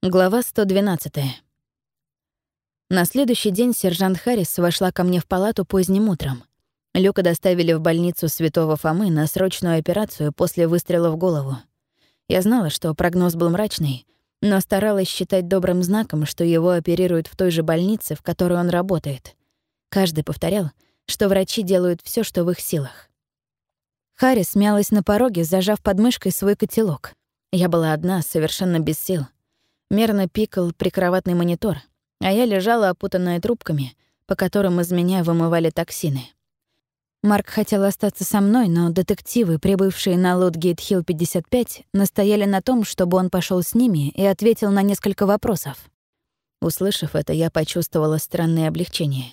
Глава 112. На следующий день сержант Харрис вошла ко мне в палату поздним утром. Люка доставили в больницу Святого Фомы на срочную операцию после выстрела в голову. Я знала, что прогноз был мрачный, но старалась считать добрым знаком, что его оперируют в той же больнице, в которой он работает. Каждый повторял, что врачи делают все, что в их силах. Харрис мялась на пороге, зажав под мышкой свой котелок. Я была одна, совершенно без сил — Мерно пикал прикроватный монитор, а я лежала опутанная трубками, по которым из меня вымывали токсины. Марк хотел остаться со мной, но детективы, прибывшие на Лотгейт-Хилл 55, настояли на том, чтобы он пошел с ними и ответил на несколько вопросов. Услышав это, я почувствовала странное облегчение.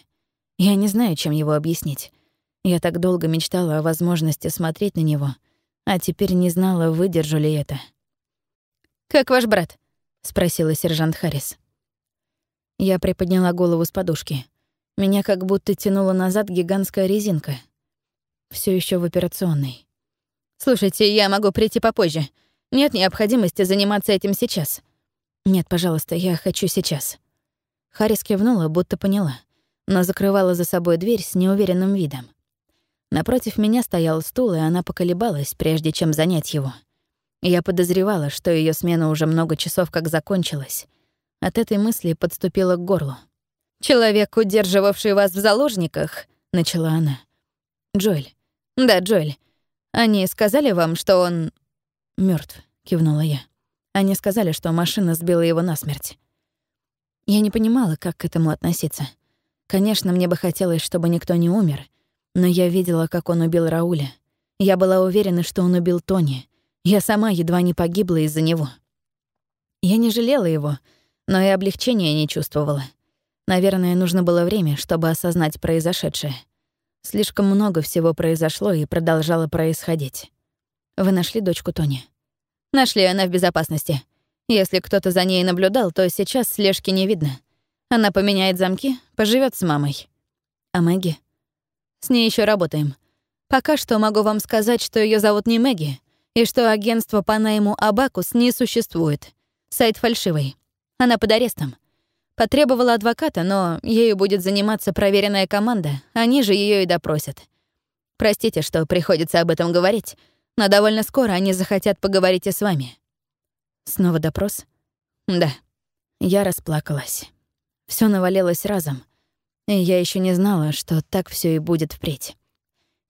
Я не знаю, чем его объяснить. Я так долго мечтала о возможности смотреть на него, а теперь не знала, выдержу ли это. «Как ваш брат?» Спросила сержант Харрис. Я приподняла голову с подушки. Меня как будто тянула назад гигантская резинка. Все еще в операционной. «Слушайте, я могу прийти попозже. Нет необходимости заниматься этим сейчас». «Нет, пожалуйста, я хочу сейчас». Харрис кивнула, будто поняла, но закрывала за собой дверь с неуверенным видом. Напротив меня стоял стул, и она поколебалась, прежде чем занять его. Я подозревала, что ее смена уже много часов как закончилась. От этой мысли подступила к горлу. «Человек, удерживавший вас в заложниках», — начала она. «Джоэль. Да, Джоэль. Они сказали вам, что он...» мертв, кивнула я. Они сказали, что машина сбила его насмерть. Я не понимала, как к этому относиться. Конечно, мне бы хотелось, чтобы никто не умер, но я видела, как он убил Рауля. Я была уверена, что он убил Тони, я сама едва не погибла из-за него. Я не жалела его, но и облегчения не чувствовала. Наверное, нужно было время, чтобы осознать произошедшее. Слишком много всего произошло и продолжало происходить. Вы нашли дочку Тони? Нашли, она в безопасности. Если кто-то за ней наблюдал, то сейчас слежки не видно. Она поменяет замки, поживет с мамой. А Мэгги? С ней еще работаем. Пока что могу вам сказать, что ее зовут не Мэгги, и что агентство по найму Абакус не существует. Сайт фальшивый. Она под арестом. Потребовала адвоката, но ею будет заниматься проверенная команда, они же ее и допросят. Простите, что приходится об этом говорить, но довольно скоро они захотят поговорить и с вами. Снова допрос? Да. Я расплакалась. Все навалилось разом, и я еще не знала, что так все и будет впредь.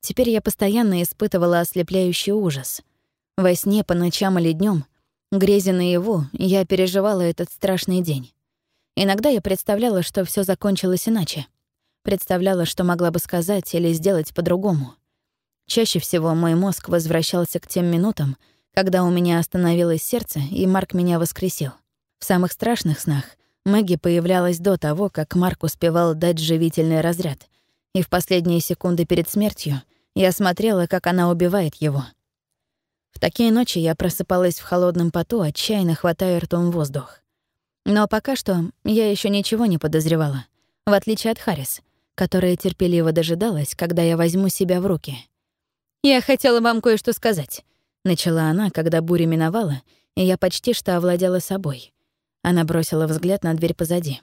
Теперь я постоянно испытывала ослепляющий ужас — во сне, по ночам или днем, грезя наяву, я переживала этот страшный день. Иногда я представляла, что все закончилось иначе. Представляла, что могла бы сказать или сделать по-другому. Чаще всего мой мозг возвращался к тем минутам, когда у меня остановилось сердце, и Марк меня воскресил. В самых страшных снах Мэгги появлялась до того, как Марк успевал дать живительный разряд, и в последние секунды перед смертью я смотрела, как она убивает его — в такие ночи я просыпалась в холодном поту, отчаянно хватая ртом воздух. Но пока что я еще ничего не подозревала, в отличие от Харрис, которая терпеливо дожидалась, когда я возьму себя в руки. «Я хотела вам кое-что сказать», — начала она, когда буря миновала, и я почти что овладела собой. Она бросила взгляд на дверь позади.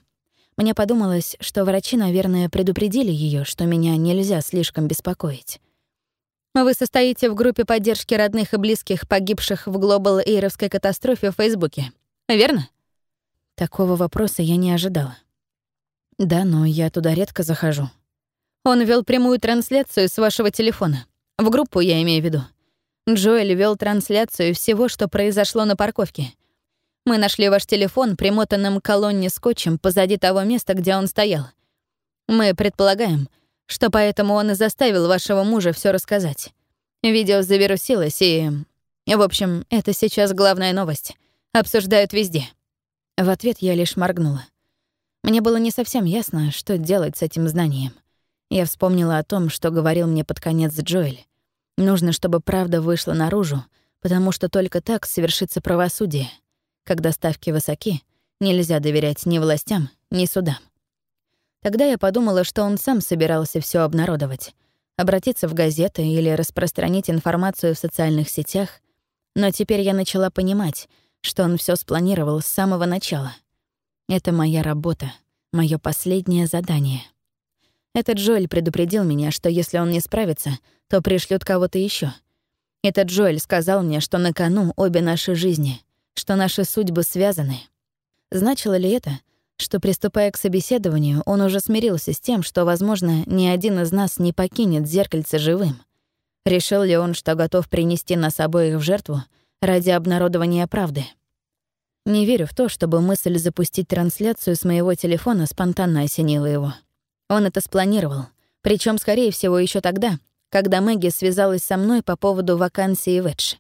Мне подумалось, что врачи, наверное, предупредили ее, что меня нельзя слишком беспокоить. Вы состоите в группе поддержки родных и близких погибших в Глобал Эйровской катастрофе в Фейсбуке, верно? Такого вопроса я не ожидала. Да, но я туда редко захожу. Он вел прямую трансляцию с вашего телефона. В группу я имею в виду. Джоэль вел трансляцию всего, что произошло на парковке. Мы нашли ваш телефон примотанным к колонне скотчем позади того места, где он стоял. Мы предполагаем, что поэтому он и заставил вашего мужа все рассказать. Видео завирусилось, и... В общем, это сейчас главная новость. Обсуждают везде. В ответ я лишь моргнула. Мне было не совсем ясно, что делать с этим знанием. Я вспомнила о том, что говорил мне под конец Джоэль. Нужно, чтобы правда вышла наружу, потому что только так совершится правосудие. Когда ставки высоки, нельзя доверять ни властям, ни судам. Тогда я подумала, что он сам собирался все обнародовать, обратиться в газеты или распространить информацию в социальных сетях, но теперь я начала понимать, что он все спланировал с самого начала. Это моя работа, мое последнее задание. Этот Джоэль предупредил меня, что если он не справится, то пришлют кого-то еще. Этот Джоэль сказал мне, что на кону обе наши жизни, что наши судьбы связаны. Значило ли это, что, приступая к собеседованию, он уже смирился с тем, что, возможно, ни один из нас не покинет зеркальце живым? Решил ли он, что готов принести нас обоих в жертву ради обнародования правды? Не верю в то, чтобы мысль запустить трансляцию с моего телефона спонтанно осенила его. Он это спланировал, причем, скорее всего, еще тогда, когда Мэгги связалась со мной по поводу вакансии в Эдж.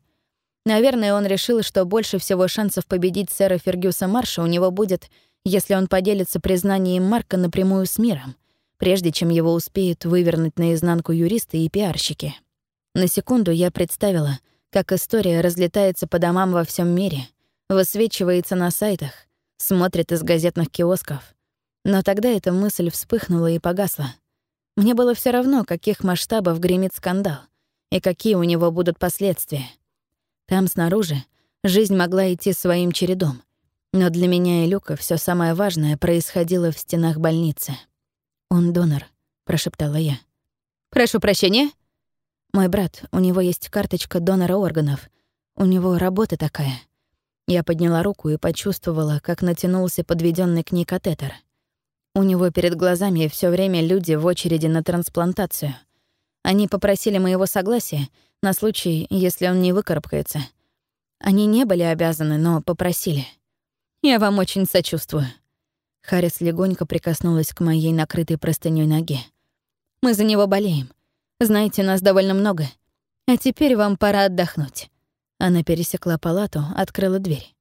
Наверное, он решил, что больше всего шансов победить сэра Фергюса Марша у него будет, если он поделится признанием Марка напрямую с миром, прежде чем его успеют вывернуть наизнанку юристы и пиарщики. На секунду я представила, как история разлетается по домам во всем мире, высвечивается на сайтах, смотрит из газетных киосков. Но тогда эта мысль вспыхнула и погасла. Мне было все равно, каких масштабов гремит скандал и какие у него будут последствия. Там снаружи жизнь могла идти своим чередом, но для меня и Люка все самое важное происходило в стенах больницы. «Он донор», — прошептала я. «Прошу прощения?» «Мой брат, у него есть карточка донора органов. У него работа такая». Я подняла руку и почувствовала, как натянулся подведенный к ней катетер. У него перед глазами все время люди в очереди на трансплантацию. Они попросили моего согласия на случай, если он не выкарабкается. Они не были обязаны, но попросили. Я вам очень сочувствую». Харрис легонько прикоснулась к моей накрытой простынёй ноге. «Мы за него болеем. Знаете, нас довольно много. А теперь вам пора отдохнуть». Она пересекла палату, открыла дверь.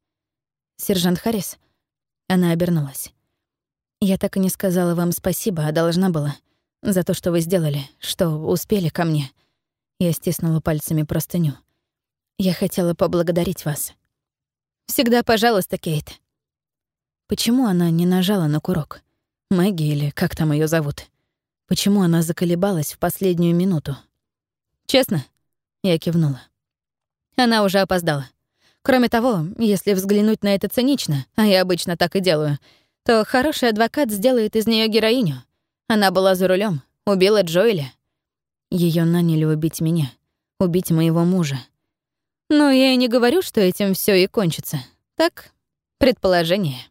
«Сержант Харрис?» Она обернулась. «Я так и не сказала вам спасибо, а должна была. За то, что вы сделали, что успели ко мне». Я стиснула пальцами простыню. «Я хотела поблагодарить вас». «Всегда пожалуйста, Кейт». Почему она не нажала на курок? Мэгги или как там ее зовут? Почему она заколебалась в последнюю минуту? Честно? Я кивнула. Она уже опоздала. Кроме того, если взглянуть на это цинично, а я обычно так и делаю, то хороший адвокат сделает из нее героиню. Она была за рулем, убила Джоэля. Ее наняли убить меня, убить моего мужа. Но я и не говорю, что этим все и кончится. Так, предположение.